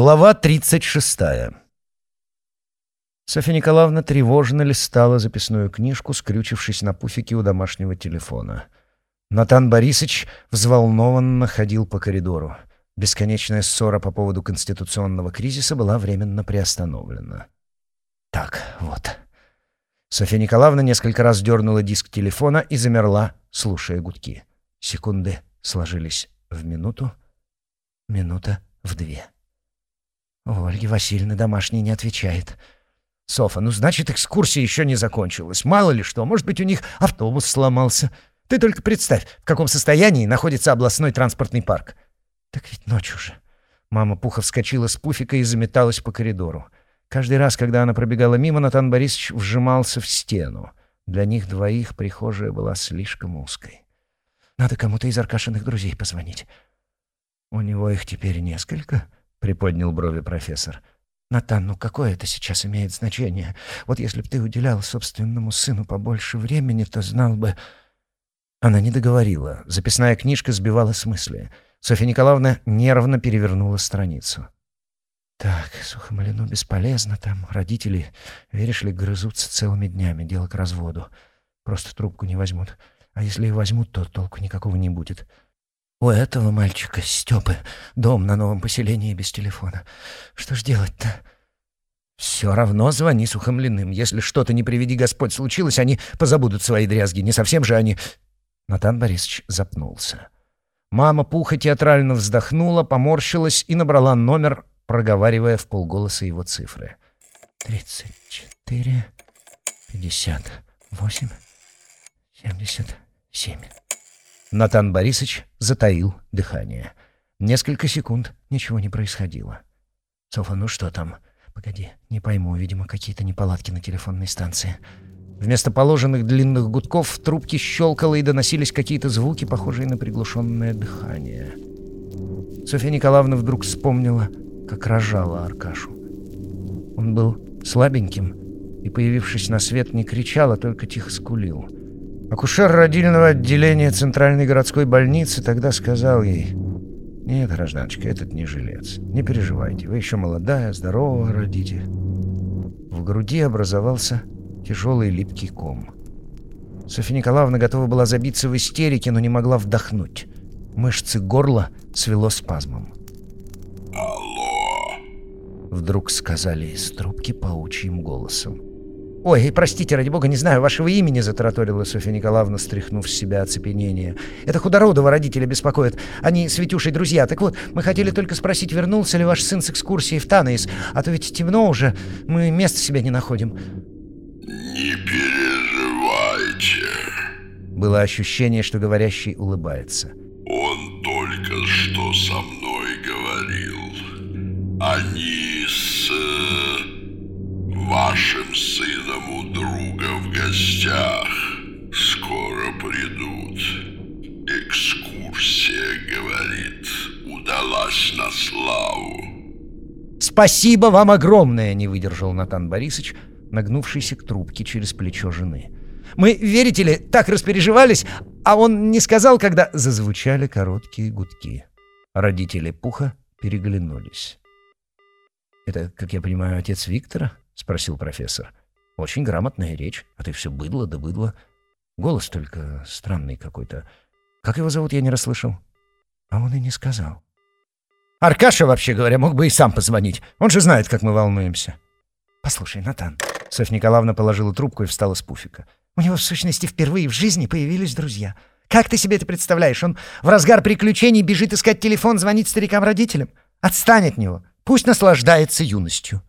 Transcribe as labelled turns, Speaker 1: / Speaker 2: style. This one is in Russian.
Speaker 1: Глава 36. Софья Николаевна тревожно листала записную книжку, скрючившись на пуфике у домашнего телефона. Натан Борисович взволнованно ходил по коридору. Бесконечная ссора по поводу конституционного кризиса была временно приостановлена. Так, вот. Софья Николаевна несколько раз дернула диск телефона и замерла, слушая гудки. Секунды сложились в минуту, минута в две. Ольги Васильевны домашний не отвечает. Софа, ну значит, экскурсия еще не закончилась. Мало ли что, может быть, у них автобус сломался. Ты только представь, в каком состоянии находится областной транспортный парк. Так ведь ночь уже. Мама Пуха вскочила с пуфика и заметалась по коридору. Каждый раз, когда она пробегала мимо, Натан Борисович вжимался в стену. Для них двоих прихожая была слишком узкой. Надо кому-то из Аркашиных друзей позвонить. У него их теперь несколько —— приподнял брови профессор. «Натан, ну какое это сейчас имеет значение? Вот если бы ты уделял собственному сыну побольше времени, то знал бы...» Она не договорила. Записная книжка сбивала с мысли. Софья Николаевна нервно перевернула страницу. «Так, Сухомолину бесполезно там. Родители, веришь ли, грызутся целыми днями. Дело к разводу. Просто трубку не возьмут. А если и возьмут, то толку никакого не будет. У этого мальчика, Степы, дом на новом поселении без телефона. Что ж делать-то? Все равно звони сухомлиным. Если что-то, не приведи Господь, случилось, они позабудут свои дрязги. Не совсем же они... Натан Борисович запнулся. Мама Пуха театрально вздохнула, поморщилась и набрала номер, проговаривая в полголоса его цифры. «Тридцать четыре, пятьдесят восемь, семьдесят семь». Натан Борисович затаил дыхание. Несколько секунд ничего не происходило. «Софа, ну что там?» «Погоди, не пойму, видимо, какие-то неполадки на телефонной станции». Вместо положенных длинных гудков в трубке щелкало и доносились какие-то звуки, похожие на приглушенное дыхание. Софья Николаевна вдруг вспомнила, как рожала Аркашу. Он был слабеньким и, появившись на свет, не кричал, а только тихо скулил. Акушер родильного отделения Центральной городской больницы тогда сказал ей, «Нет, гражданочка, этот не жилец. Не переживайте, вы еще молодая, здоровая родите». В груди образовался тяжелый липкий ком. Софья Николаевна готова была забиться в истерике, но не могла вдохнуть. Мышцы горла свело спазмом.
Speaker 2: «Алло!»
Speaker 1: Вдруг сказали из трубки паучьим голосом. «Ой, простите, ради бога, не знаю вашего имени», — затараторила Софья Николаевна, стряхнув с себя оцепенение. «Это Худородова родители беспокоят. Они с Витюшей друзья. Так вот, мы хотели только спросить, вернулся ли ваш сын с экскурсии в Танаис, а то ведь темно уже, мы места себе не находим».
Speaker 2: «Не переживайте».
Speaker 1: Было ощущение, что говорящий улыбается.
Speaker 2: «Он только что со мной говорил. Они с вашим сыном гостях. Скоро придут. Экскурсия, говорит, удалась на славу.
Speaker 1: «Спасибо вам огромное!» — не выдержал Натан Борисович, нагнувшийся к трубке через плечо жены. «Мы, верите ли, так распереживались, а он не сказал, когда...» Зазвучали короткие гудки. Родители Пуха переглянулись. «Это, как я понимаю, отец Виктора?» — спросил профессор. «Очень грамотная речь, а ты все быдло да быдло. Голос только странный какой-то. Как его зовут, я не расслышал». А он и не сказал. «Аркаша, вообще говоря, мог бы и сам позвонить. Он же знает, как мы волнуемся». «Послушай, Натан...» Софья Николаевна положила трубку и встала с пуфика. «У него, в сущности, впервые в жизни появились друзья. Как ты себе это представляешь? Он в разгар приключений бежит искать телефон, звонить старикам-родителям? Отстань от него. Пусть наслаждается юностью».